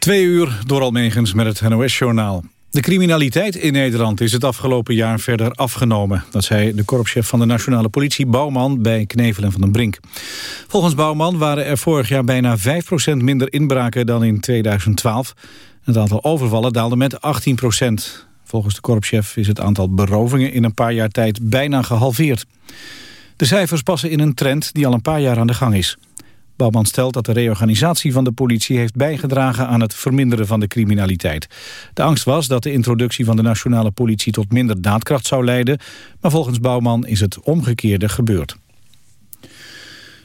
Twee uur door Almegens met het NOS-journaal. De criminaliteit in Nederland is het afgelopen jaar verder afgenomen. Dat zei de korpschef van de nationale politie Bouwman bij Knevelen van den Brink. Volgens Bouwman waren er vorig jaar bijna 5% minder inbraken dan in 2012. Het aantal overvallen daalde met 18%. Volgens de korpschef is het aantal berovingen in een paar jaar tijd bijna gehalveerd. De cijfers passen in een trend die al een paar jaar aan de gang is. Bouwman stelt dat de reorganisatie van de politie heeft bijgedragen aan het verminderen van de criminaliteit. De angst was dat de introductie van de nationale politie tot minder daadkracht zou leiden, maar volgens Bouwman is het omgekeerde gebeurd.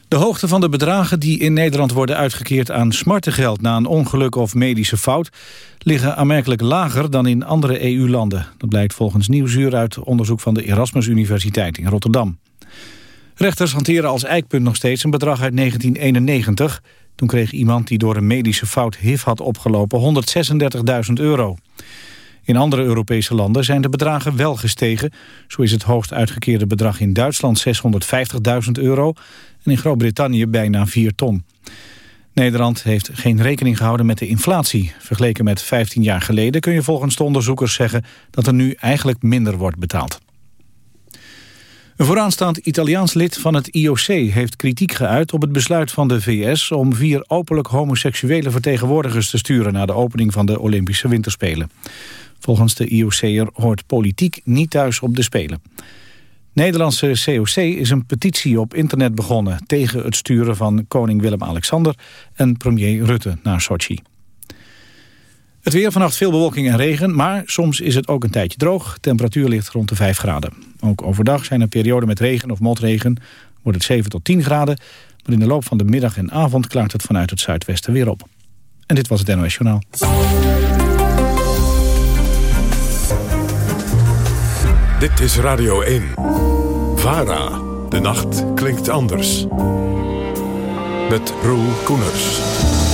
De hoogte van de bedragen die in Nederland worden uitgekeerd aan smartengeld na een ongeluk of medische fout liggen aanmerkelijk lager dan in andere EU-landen. Dat blijkt volgens Nieuwsuur uit onderzoek van de Erasmus Universiteit in Rotterdam. Rechters hanteren als eikpunt nog steeds een bedrag uit 1991. Toen kreeg iemand die door een medische fout HIV had opgelopen 136.000 euro. In andere Europese landen zijn de bedragen wel gestegen. Zo is het hoogst uitgekeerde bedrag in Duitsland 650.000 euro... en in Groot-Brittannië bijna 4 ton. Nederland heeft geen rekening gehouden met de inflatie. Vergeleken met 15 jaar geleden kun je volgens de onderzoekers zeggen... dat er nu eigenlijk minder wordt betaald. Een vooraanstaand Italiaans lid van het IOC heeft kritiek geuit op het besluit van de VS om vier openlijk homoseksuele vertegenwoordigers te sturen naar de opening van de Olympische Winterspelen. Volgens de IOC'er hoort politiek niet thuis op de Spelen. Nederlandse COC is een petitie op internet begonnen tegen het sturen van koning Willem-Alexander en premier Rutte naar Sochi. Het weer vannacht veel bewolking en regen, maar soms is het ook een tijdje droog. Temperatuur ligt rond de 5 graden. Ook overdag zijn er perioden met regen of motregen. Wordt het 7 tot 10 graden. Maar in de loop van de middag en avond klaart het vanuit het zuidwesten weer op. En dit was het NOS Journaal. Dit is Radio 1. VARA. De nacht klinkt anders. Met Roel Koeners.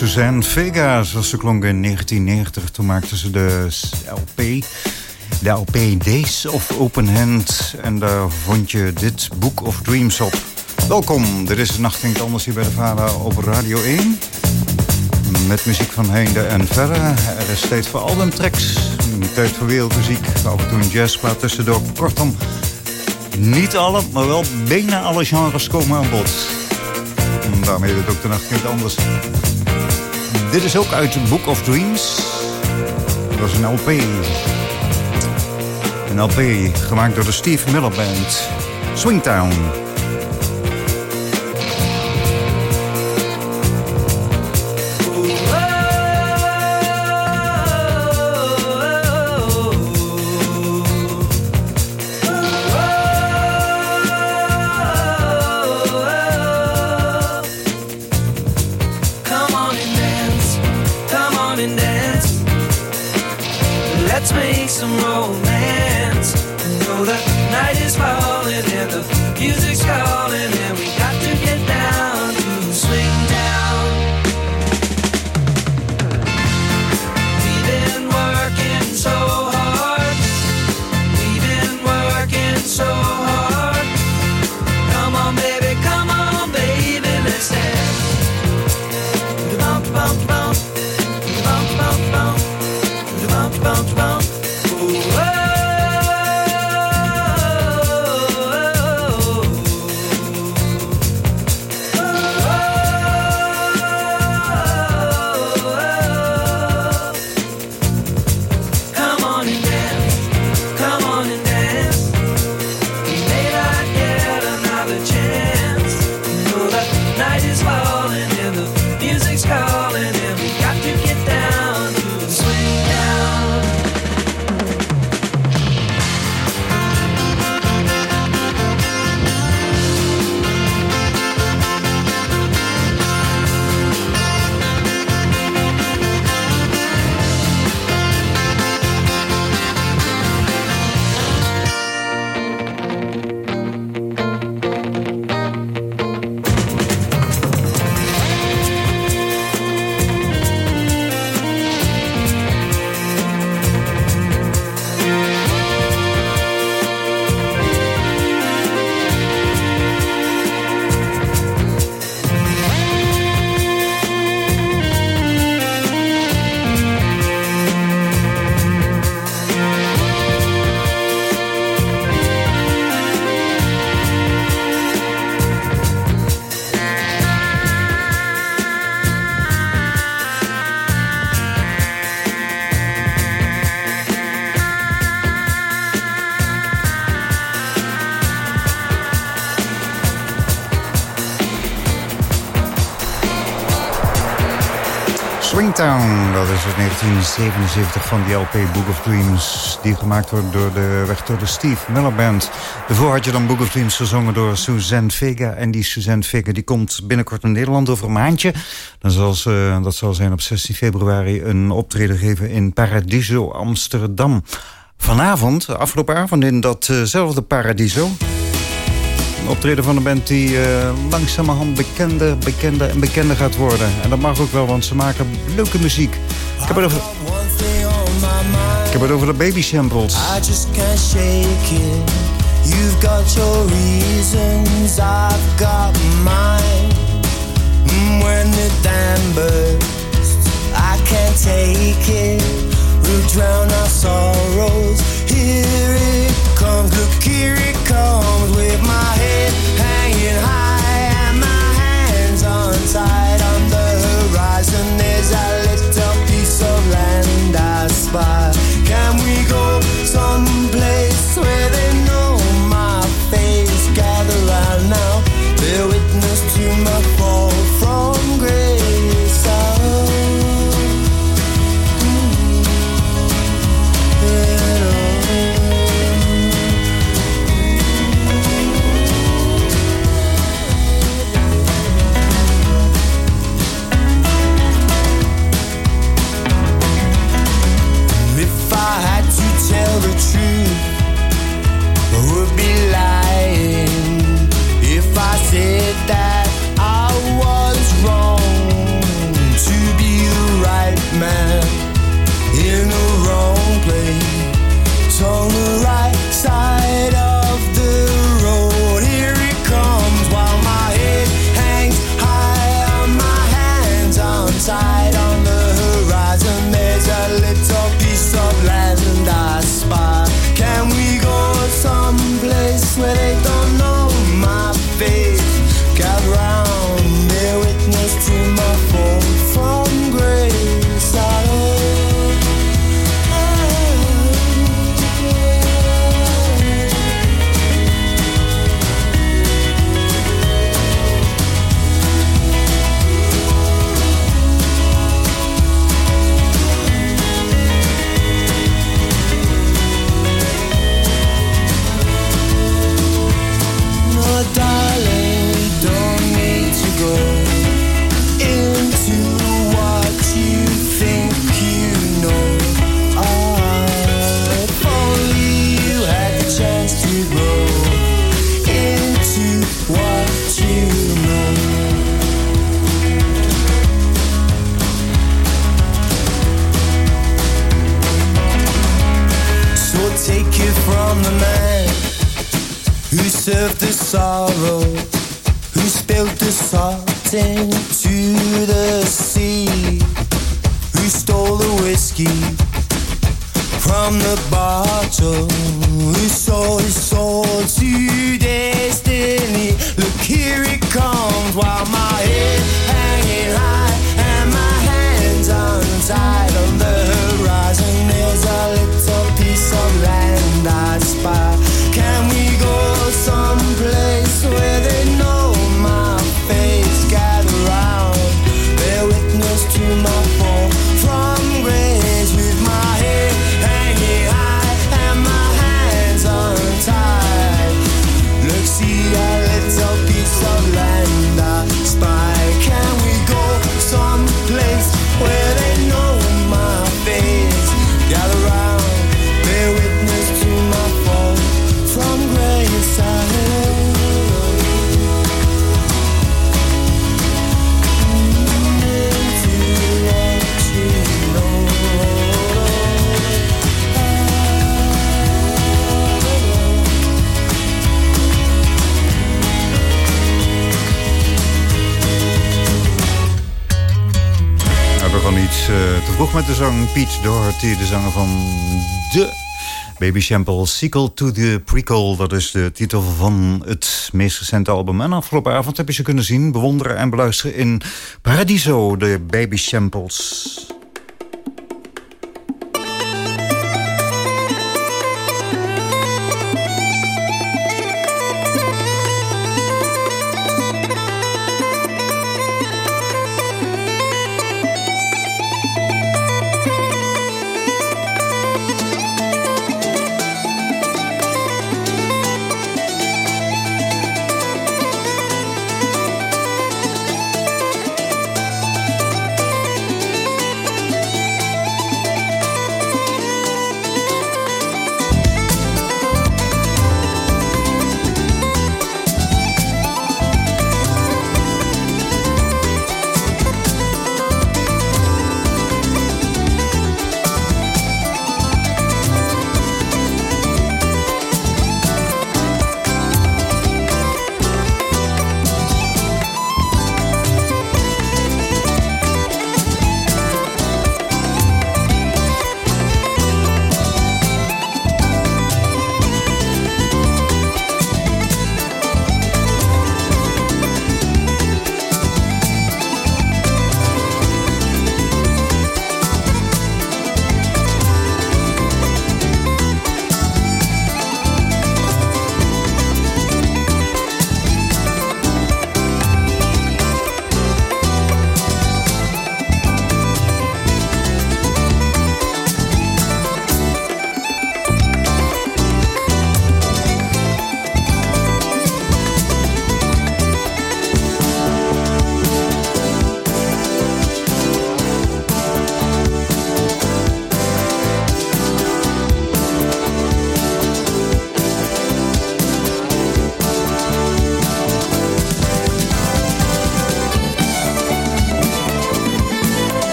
Suzanne Vega, zoals ze klonk in 1990. Toen maakten ze de LP, de LP Days of Open Hand. En daar vond je dit Book of Dreams op. Welkom, dit is Nacht Klinkt Anders hier bij de Vader op Radio 1. Met muziek van heinde en verre. Er is tijd voor albumtracks, tijd voor wereldmuziek. Af en toe een jazzplaat tussendoor. Kortom, niet alle, maar wel bijna alle genres komen aan bod. Daarmee het ook de nacht niet anders. Dit is ook uit Book of Dreams. Dat is een LP. Een LP gemaakt door de Steve Miller Band. Swingtown. 1977 van die LP Book of Dreams... die gemaakt wordt door de, door de Steve Miller Band. Daarvoor had je dan Book of Dreams gezongen door Suzanne Vega. En die Suzanne Vega die komt binnenkort in Nederland over een maandje. Dan zal ze, dat zal zijn op 16 februari, een optreden geven in Paradiso Amsterdam. Vanavond, afgelopen avond in datzelfde Paradiso optreden van een band die uh, langzamerhand bekender, bekender en bekender gaat worden. En dat mag ook wel, want ze maken leuke muziek. Ik heb over, ik heb het over de baby samples. I just can't shake it. You've got your reasons, I've got mine. Mm, when the met de zang Pete Doherty, de zanger van de Baby Shampoo Sequel to the Prequel. Dat is de titel van het meest recente album. En afgelopen avond heb je ze kunnen zien, bewonderen en beluisteren in Paradiso, de Baby Shambles.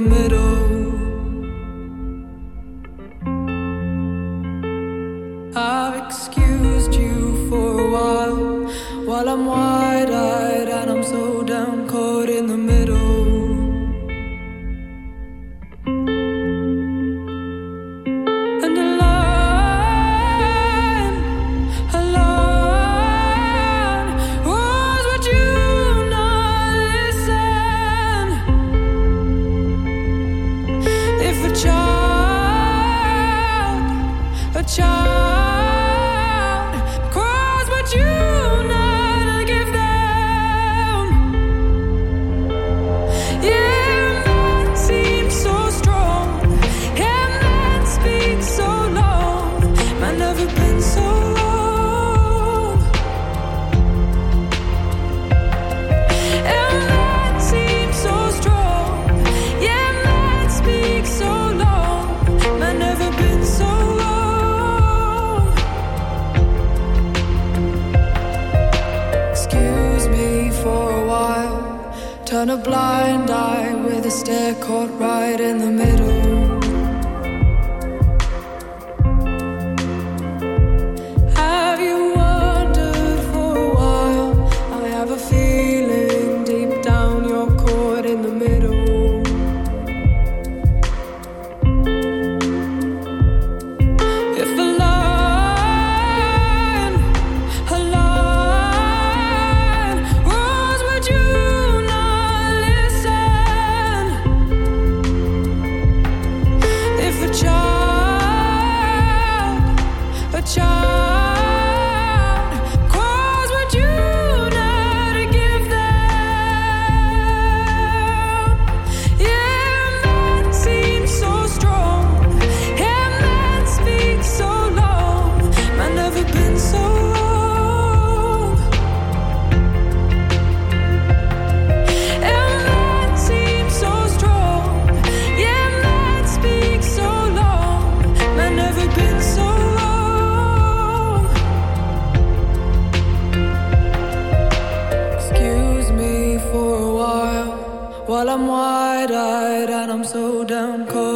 Middle. Turn a blind eye with a stare caught right in the middle. I'm wide-eyed and I'm so damn cold.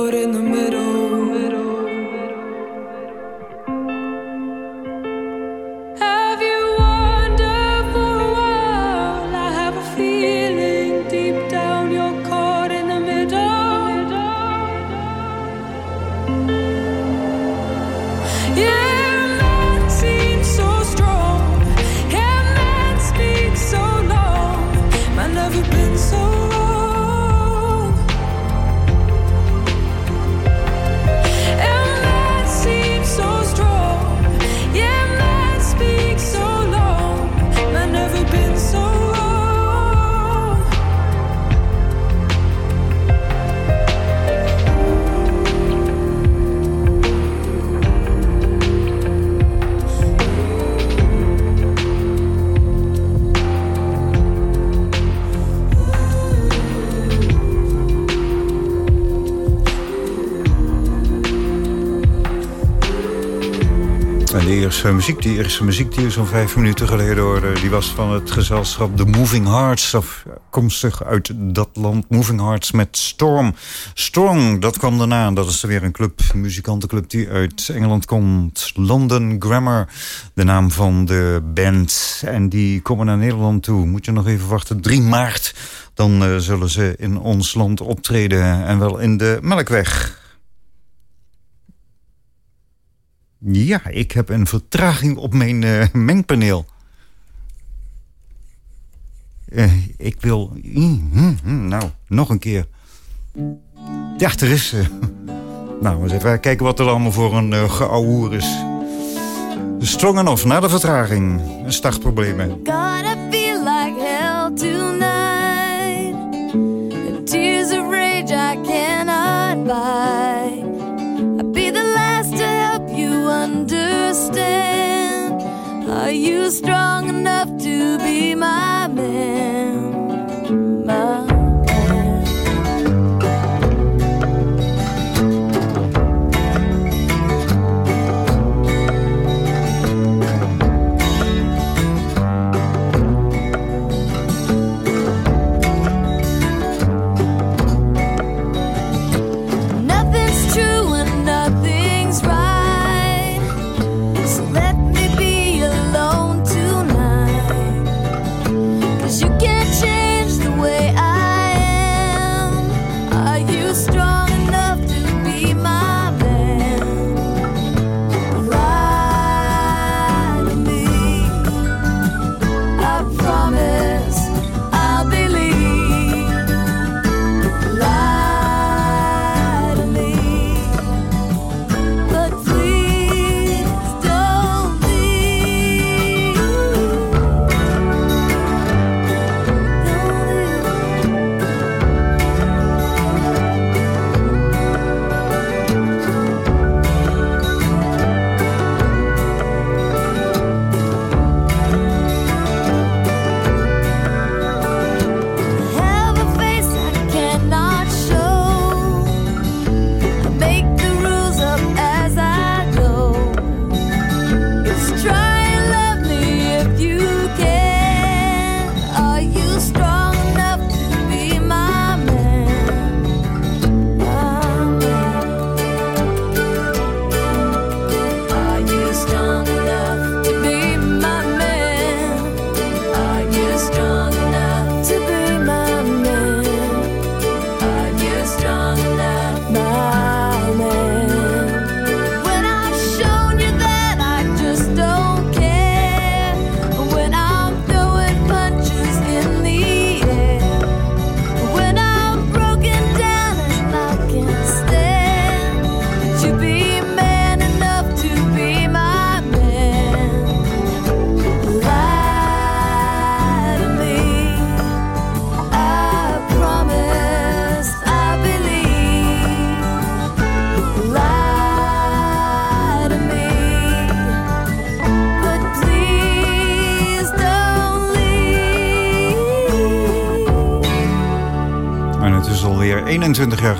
Muziek, die eerste muziek die zo'n vijf minuten geleden hoorde... die was van het gezelschap The Moving Hearts. Afkomstig uit dat land, Moving Hearts met Storm. Strong, dat kwam daarna. Dat is weer een club, muzikantenclub die uit Engeland komt. London Grammar, de naam van de band. En die komen naar Nederland toe. Moet je nog even wachten, 3 maart... dan uh, zullen ze in ons land optreden. En wel in de Melkweg. Ja, ik heb een vertraging op mijn uh, mengpaneel. Uh, ik wil... Mm, mm, mm, nou, nog een keer. Ja, er is... Uh, nou, we even kijken wat er allemaal voor een uh, is. Strong enough, na de vertraging. Startproblemen. You strong enough to be my man? My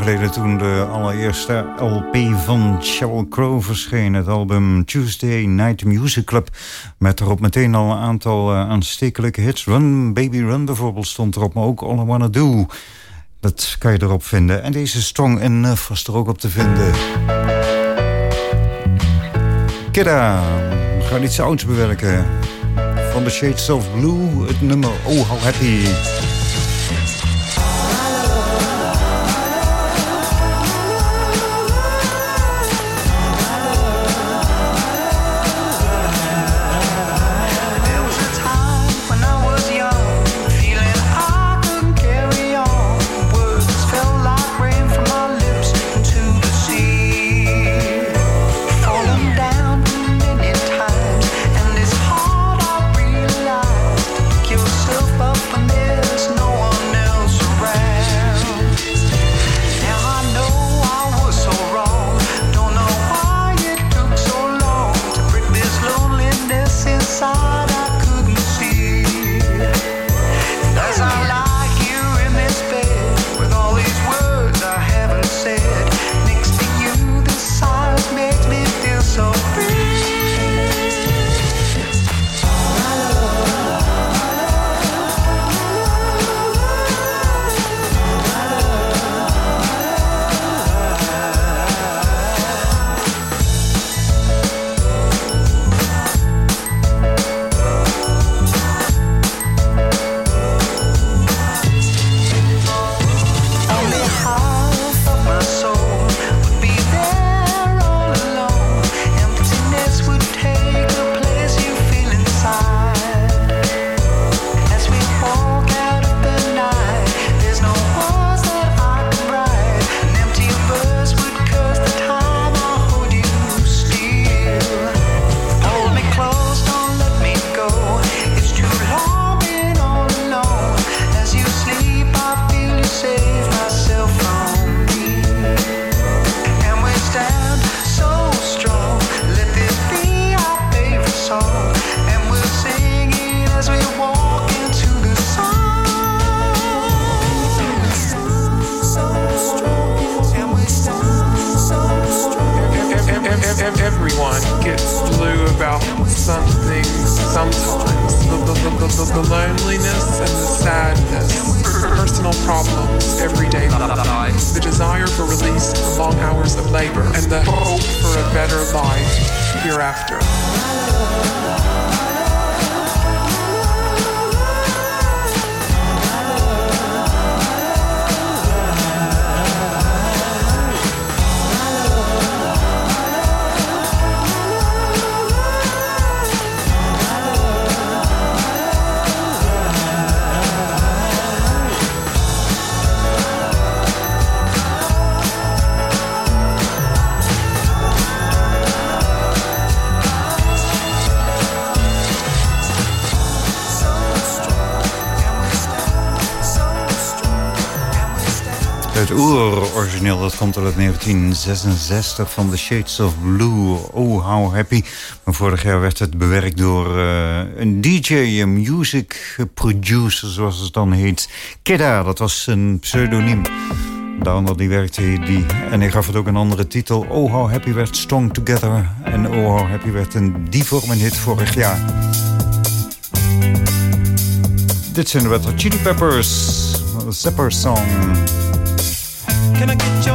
geleden toen de allereerste LP van Sheryl Crow verscheen. Het album Tuesday Night Music Club. Met erop meteen al een aantal uh, aanstekelijke hits. Run Baby Run bijvoorbeeld stond erop, maar ook All I Wanna Do. Dat kan je erop vinden. En deze Strong Enough was er ook op te vinden. Kidda, we gaan iets ouds bewerken. Van The Shades of Blue, het nummer Oh How Happy. loneliness and the sadness, personal problems, everyday life, the desire for release from long hours of labor, and the hope for a better life hereafter. Oer-origineel. Dat komt uit 1966 van The Shades of Blue. Oh, how happy. Maar vorig jaar werd het bewerkt door uh, een DJ, een music producer, zoals het dan heet. Kidda, dat was een pseudoniem. Daaronder die werkte die. En hij gaf het ook een andere titel. Oh, how happy werd Strong Together. En oh, how happy werd een die vorm een hit vorig jaar. Dit zijn de Red Chili Peppers. Zepper Song. Can I get your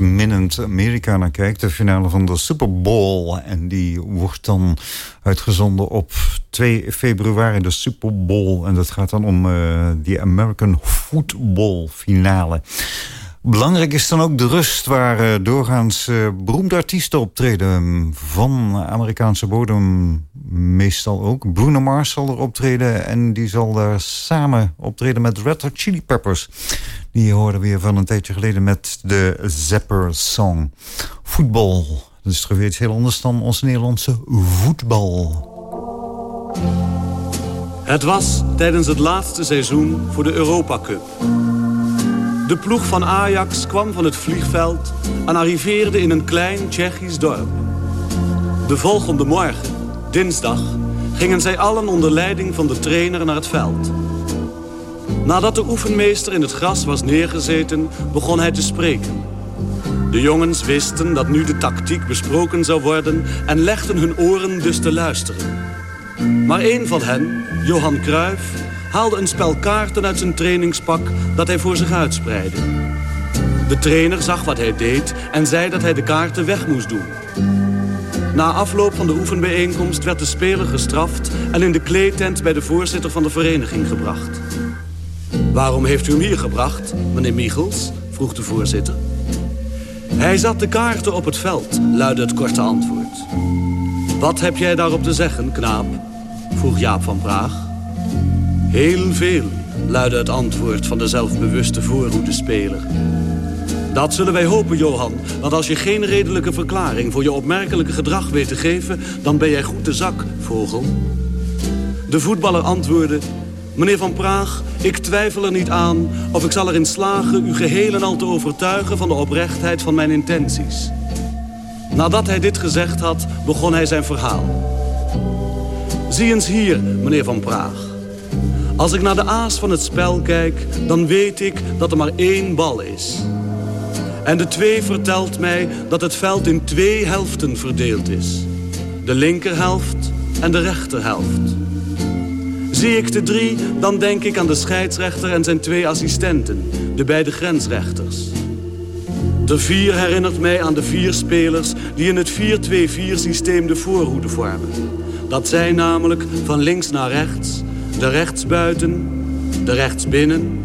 sportminnend Amerika naar kijkt. De finale van de Super Bowl. En die wordt dan uitgezonden op 2 februari, de Super Bowl. En dat gaat dan om uh, die American Football finale. Belangrijk is dan ook de rust waar uh, doorgaans uh, beroemde artiesten optreden. Van Amerikaanse bodem meestal ook. Bruno Mars zal er optreden en die zal daar samen optreden met Red Hot Chili Peppers. Die hoorden weer van een tijdje geleden met de Zapper Song. Voetbal, dat is toch weer iets heel anders dan ons Nederlandse voetbal. Het was tijdens het laatste seizoen voor de Europa Cup. De ploeg van Ajax kwam van het vliegveld en arriveerde in een klein Tsjechisch dorp. De volgende morgen, dinsdag, gingen zij allen onder leiding van de trainer naar het veld. Nadat de oefenmeester in het gras was neergezeten, begon hij te spreken. De jongens wisten dat nu de tactiek besproken zou worden en legden hun oren dus te luisteren. Maar een van hen, Johan Cruijff, haalde een spel kaarten uit zijn trainingspak dat hij voor zich uitspreidde. De trainer zag wat hij deed en zei dat hij de kaarten weg moest doen. Na afloop van de oefenbijeenkomst werd de speler gestraft... en in de kleedtent bij de voorzitter van de vereniging gebracht. Waarom heeft u hem hier gebracht, meneer Michels? vroeg de voorzitter. Hij zat de kaarten op het veld, luidde het korte antwoord. Wat heb jij daarop te zeggen, knaap? vroeg Jaap van Praag. Heel veel, luidde het antwoord van de zelfbewuste voorhoedespeler. Dat zullen wij hopen, Johan. Want als je geen redelijke verklaring voor je opmerkelijke gedrag weet te geven... dan ben jij goed de zak, vogel. De voetballer antwoordde... Meneer Van Praag, ik twijfel er niet aan of ik zal erin slagen... u geheel en al te overtuigen van de oprechtheid van mijn intenties. Nadat hij dit gezegd had, begon hij zijn verhaal. Zie eens hier, meneer Van Praag. Als ik naar de aas van het spel kijk, dan weet ik dat er maar één bal is. En de twee vertelt mij dat het veld in twee helften verdeeld is. De linkerhelft en de rechterhelft. Zie ik de drie, dan denk ik aan de scheidsrechter en zijn twee assistenten, de beide grensrechters. De vier herinnert mij aan de vier spelers die in het 4-2-4 systeem de voorhoede vormen. Dat zijn namelijk van links naar rechts de rechtsbuiten, de rechtsbinnen,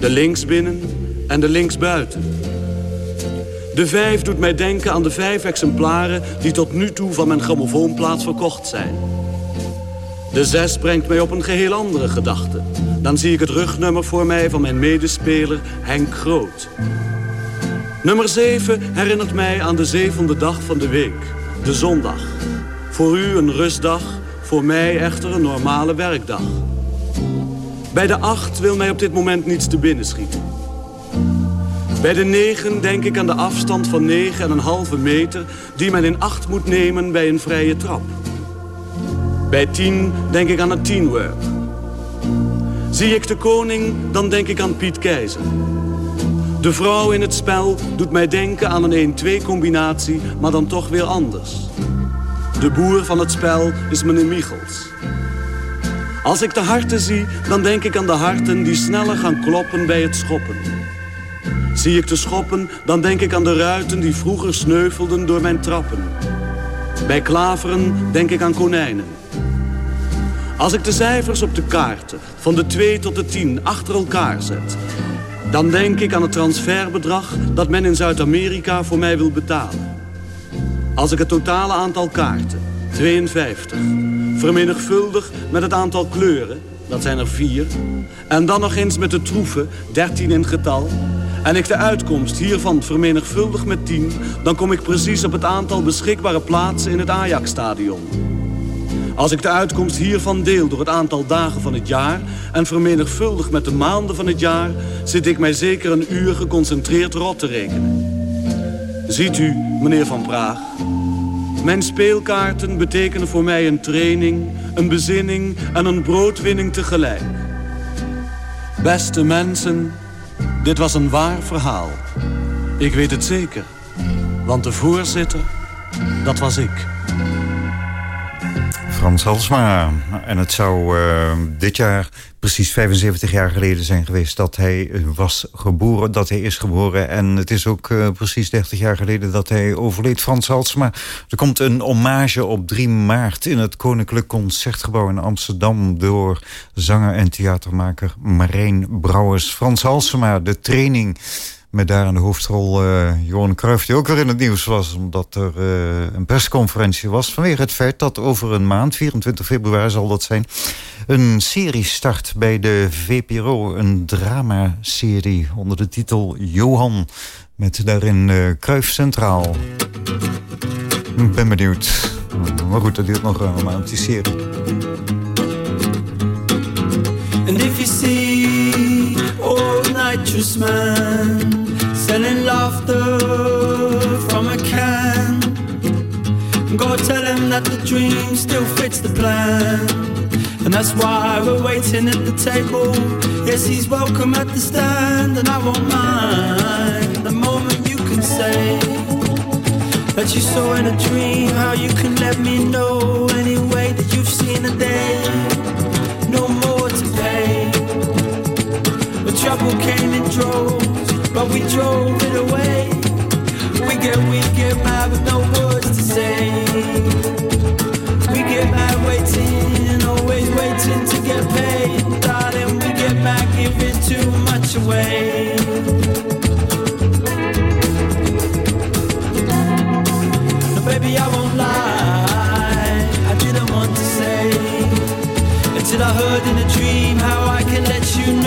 de linksbinnen en de linksbuiten. De vijf doet mij denken aan de vijf exemplaren die tot nu toe van mijn grammofoonplaat verkocht zijn. De zes brengt mij op een geheel andere gedachte. Dan zie ik het rugnummer voor mij van mijn medespeler Henk Groot. Nummer 7 herinnert mij aan de zevende dag van de week, de zondag. Voor u een rustdag, voor mij echter een normale werkdag. Bij de acht wil mij op dit moment niets te binnen schieten. Bij de negen denk ik aan de afstand van negen en een halve meter... die men in acht moet nemen bij een vrije trap. Bij tien denk ik aan een teamwork. Zie ik de koning, dan denk ik aan Piet Keizer. De vrouw in het spel doet mij denken aan een 1-2 combinatie, maar dan toch weer anders. De boer van het spel is meneer Michels. Als ik de harten zie, dan denk ik aan de harten die sneller gaan kloppen bij het schoppen. Zie ik de schoppen, dan denk ik aan de ruiten die vroeger sneuvelden door mijn trappen. Bij klaveren denk ik aan konijnen. Als ik de cijfers op de kaarten van de 2 tot de 10 achter elkaar zet... dan denk ik aan het transferbedrag dat men in Zuid-Amerika voor mij wil betalen. Als ik het totale aantal kaarten, 52 vermenigvuldig met het aantal kleuren, dat zijn er vier, en dan nog eens met de troeven, 13 in getal, en ik de uitkomst hiervan vermenigvuldig met 10, dan kom ik precies op het aantal beschikbare plaatsen in het Ajax-stadion. Als ik de uitkomst hiervan deel door het aantal dagen van het jaar... en vermenigvuldig met de maanden van het jaar... zit ik mij zeker een uur geconcentreerd rot te rekenen. Ziet u, meneer Van Praag, mijn speelkaarten betekenen voor mij een training, een bezinning en een broodwinning tegelijk. Beste mensen, dit was een waar verhaal. Ik weet het zeker, want de voorzitter, dat was ik. Frans Halsma. En het zou uh, dit jaar precies 75 jaar geleden zijn geweest dat hij was geboren, dat hij is geboren. En het is ook uh, precies 30 jaar geleden dat hij overleed, Frans Halsma. Er komt een hommage op 3 maart in het Koninklijk Concertgebouw in Amsterdam... door zanger en theatermaker Marijn Brouwers. Frans Halsma, de training met daar in de hoofdrol uh, Johan Cruijff, die ook weer in het nieuws was... omdat er uh, een persconferentie was vanwege het feit dat over een maand... 24 februari zal dat zijn... een serie start bij de VPRO, een dramaserie... onder de titel Johan, met daarin uh, Cruijff Centraal. Ik ben benieuwd. Maar goed, dat duurt nog een maand, die serie. And if you see old man selling laughter from a can. Go tell him that the dream still fits the plan. And that's why we're waiting at the table. Yes, he's welcome at the stand, and I won't mind the moment you can say that you saw in a dream. How you can let me know anyway that you've seen a day. No more to pay. Trouble came in droves but we drove it away. We get, we get mad with no words to say. We get mad waiting, always waiting to get paid. Darling, we get mad giving too much away. No, baby, I won't lie. I didn't want to say until I heard in a dream how I can let you know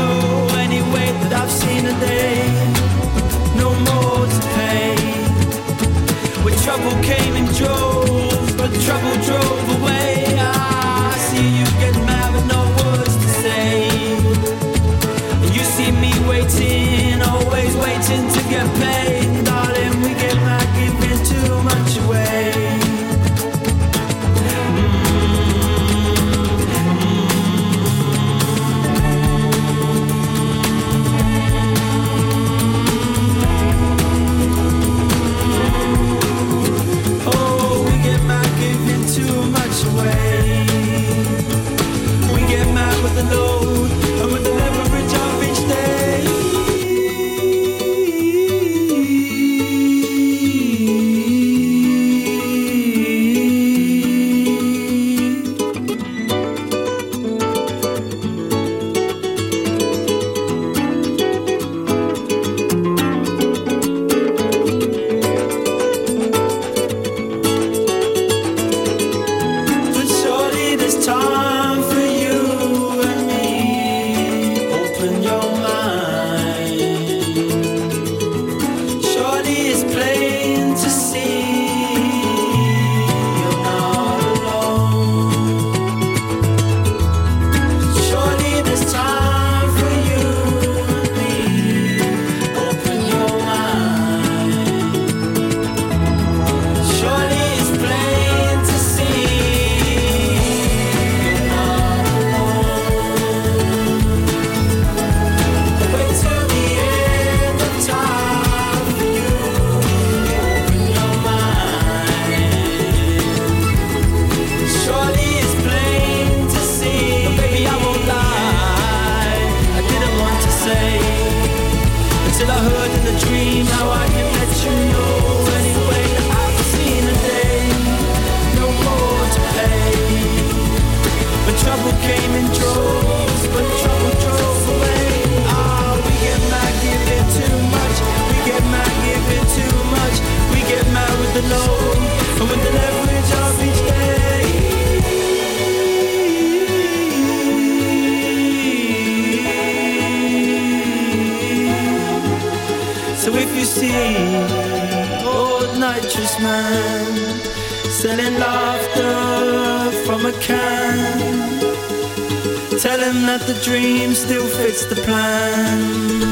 dream still fits the plan.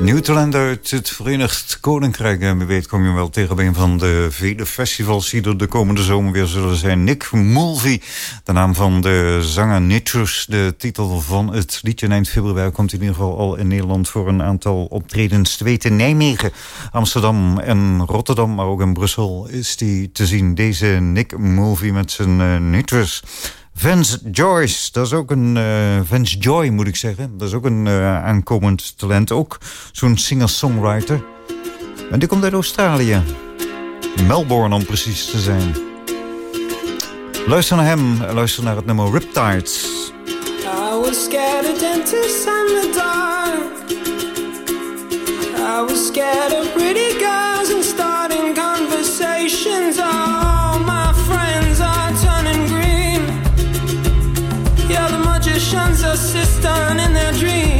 Newtown uit het Verenigd Koninkrijk. En wie weet kom je wel tegen een van de vele festivals... die er de komende zomer weer zullen zijn. Nick Mulvey de naam van de zanger Nitrus, de titel van het liedje neemt februari... komt in ieder geval al in Nederland voor een aantal optredens te weten. Nijmegen, Amsterdam en Rotterdam, maar ook in Brussel is die te zien. Deze Nick movie met zijn eh, uh, Nitrus. Vince Joyce, dat is ook een... Uh, Joy, moet ik zeggen. Dat is ook een eh, aankomend talent. Ook zo'n singer-songwriter. En die komt uit Australië. Melbourne, om precies te zijn. Luister naar hem, luister naar het nummer Riptides. I was scared of dentists and the dark. I was scared of pretty girls and starting conversations. All my friends are turning green. Yeah, the magician's assistant in their dreams.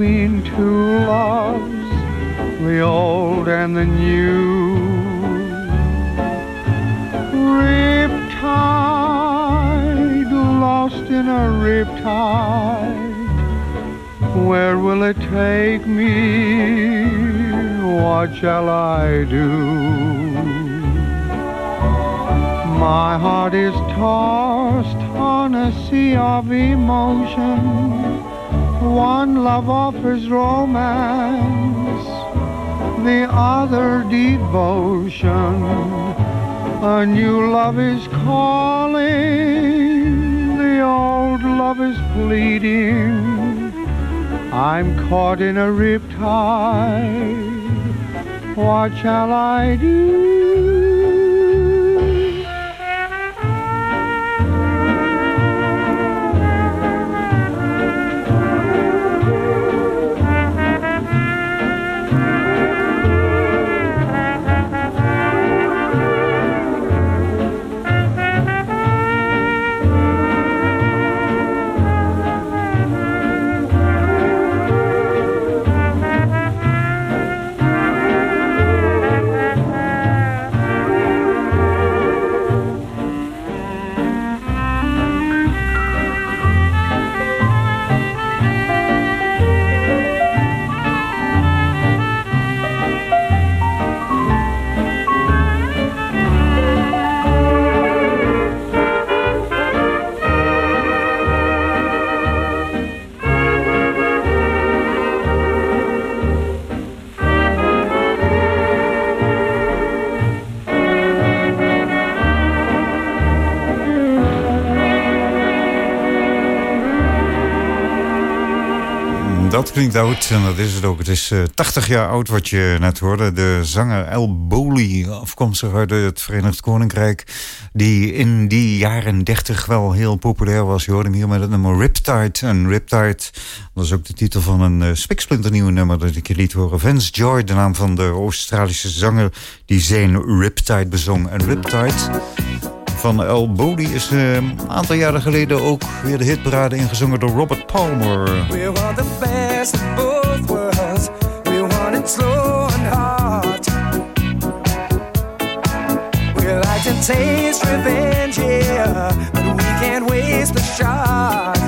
between two loves, the old and the new. Riptide, lost in a riptide, where will it take me? What shall I do? My heart is tossed on a sea of emotion one love offers romance, the other devotion. A new love is calling, the old love is pleading. I'm caught in a riptide. What shall I do? Klinkt en dat is het ook. Het is uh, eh, 80 jaar oud wat je net hoorde. De zanger El Boli, afkomstig uit het Verenigd Koninkrijk... die in die jaren 30 wel heel populair was. Je hoorde hem hier met het nummer Riptide. En Riptide, dat is ook de titel van een uh, spiksplinternieuwe nummer... dat ik je liet horen. Vince Joy, de naam van de Australische zanger... die zijn Riptide bezong. En Riptide van El Bodi is uh, een aantal jaren geleden ook weer de hitparade ingezongen door Robert Palmer. We best of both worlds. We want it slow and hard. We like to taste revenge, yeah, but we can't waste the shot.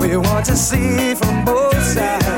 We want to see from both sides.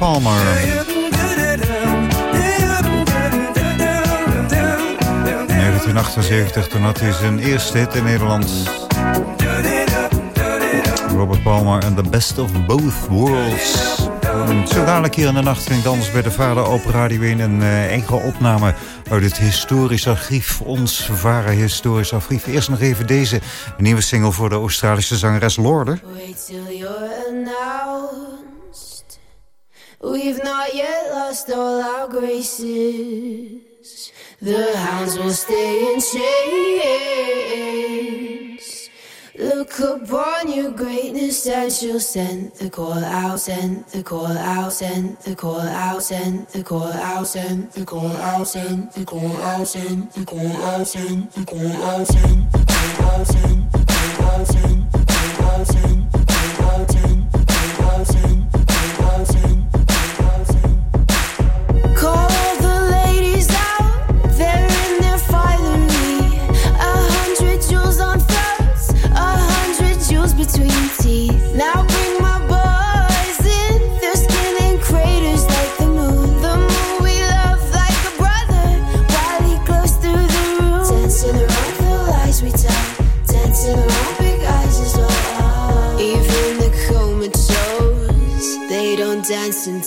Robert Palmer. 1978, toen had hij zijn eerste hit in Nederland. Robert Palmer en The Best of Both Worlds. Zo dadelijk hier in de nacht ging dans bij de Vader op Radio 1... een uh, enkele opname uit het historisch archief. Ons Varen historisch archief. Eerst nog even deze nieuwe single voor de Australische zangeres Lorde. Wait We've not yet lost all our graces The hounds will stay in chains Look upon your greatness and she'll send the call out, send the call out, send the call out, send the call out, send the call out, send the call out, send the call out, send the call out, send the call out, send the call out, send the call out, send the call out, send the call out, send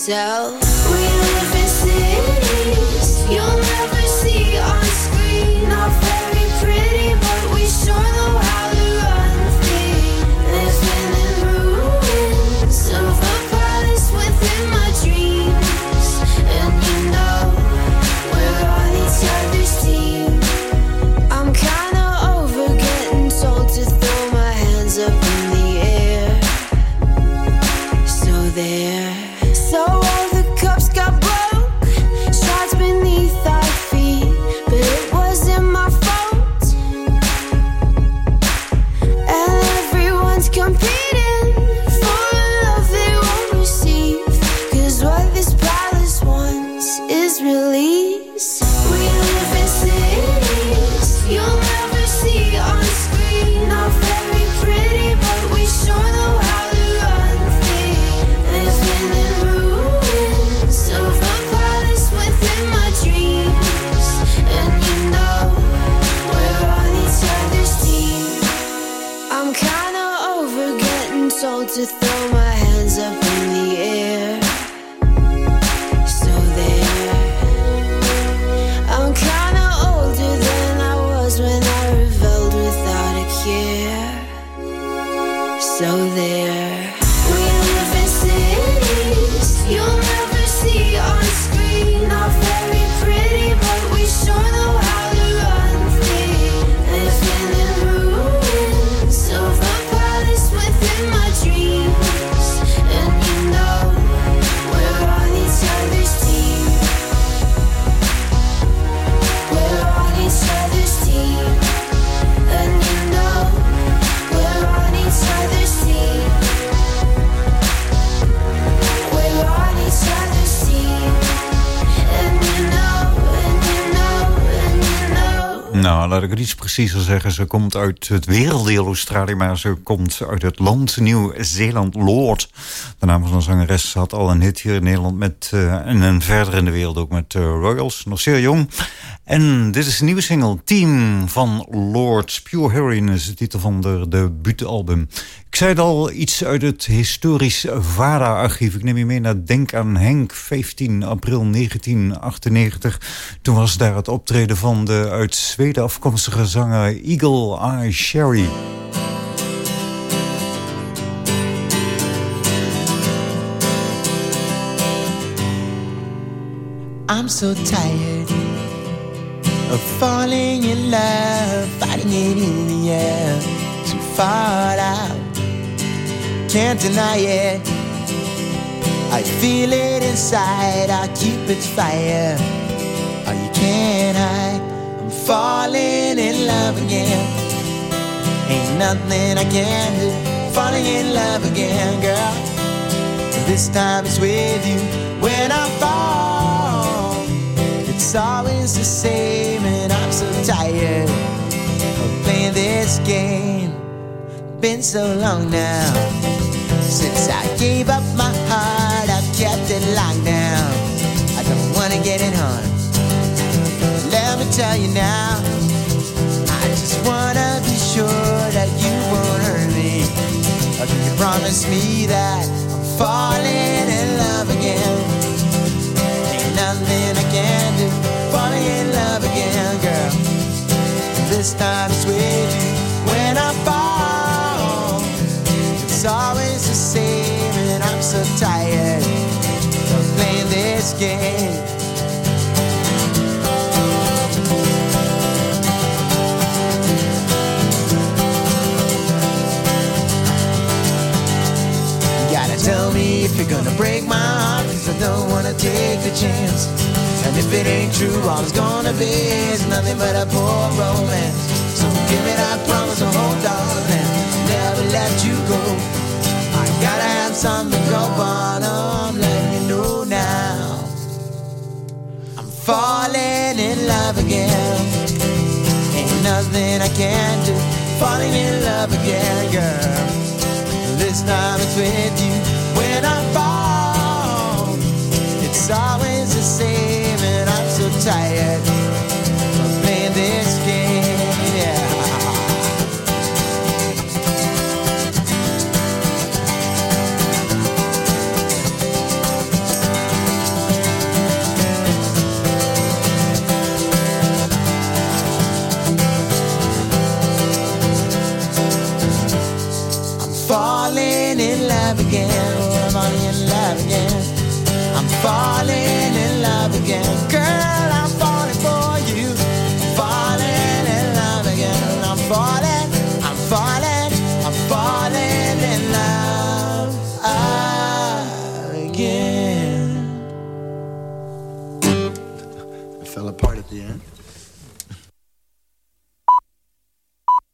tell. We live in cities you'll never Nou, laat ik het iets preciezer zeggen. Ze komt uit het werelddeel Australië, maar ze komt uit het land Nieuw-Zeeland, Lord. De naam van de zangeres had al een hit hier in Nederland met, eh, en, verder in de wereld ook met eh, Royals. Nog zeer jong. En dit is een nieuwe single, Team van Lord. Pure Heroine is de titel van de debuutalbum. Ik zei het al, iets uit het historisch VARA-archief. Ik neem je mee naar Denk aan Henk, 15 april 1998. Toen was daar het optreden van de uit Zweden afkomstige zanger Eagle Eye Sherry. I'm so tired of falling in love, fighting it in the air, too far out. Can't deny it. I feel it inside. I keep its fire. Oh, you can't hide. I'm falling in love again. Ain't nothing I can do. Falling in love again, girl. This time it's with you. When I fall, it's always the same, so tired of playing this game. Been so long now since I gave up my heart. I've kept it locked down. I don't wanna get it, hon. Let me tell you now. I just wanna be sure that you won't hurt me. Or can you promise me that I'm falling in love again? Don't wanna take the chance. And if it ain't true, all it's gonna be is nothing but a poor romance. So give me that promise and hold on and never let you go. I gotta have something to go on, I'm letting you know now. I'm falling in love again. Ain't nothing I can do. Falling in love again, girl. This time it's with you. When I fall, tired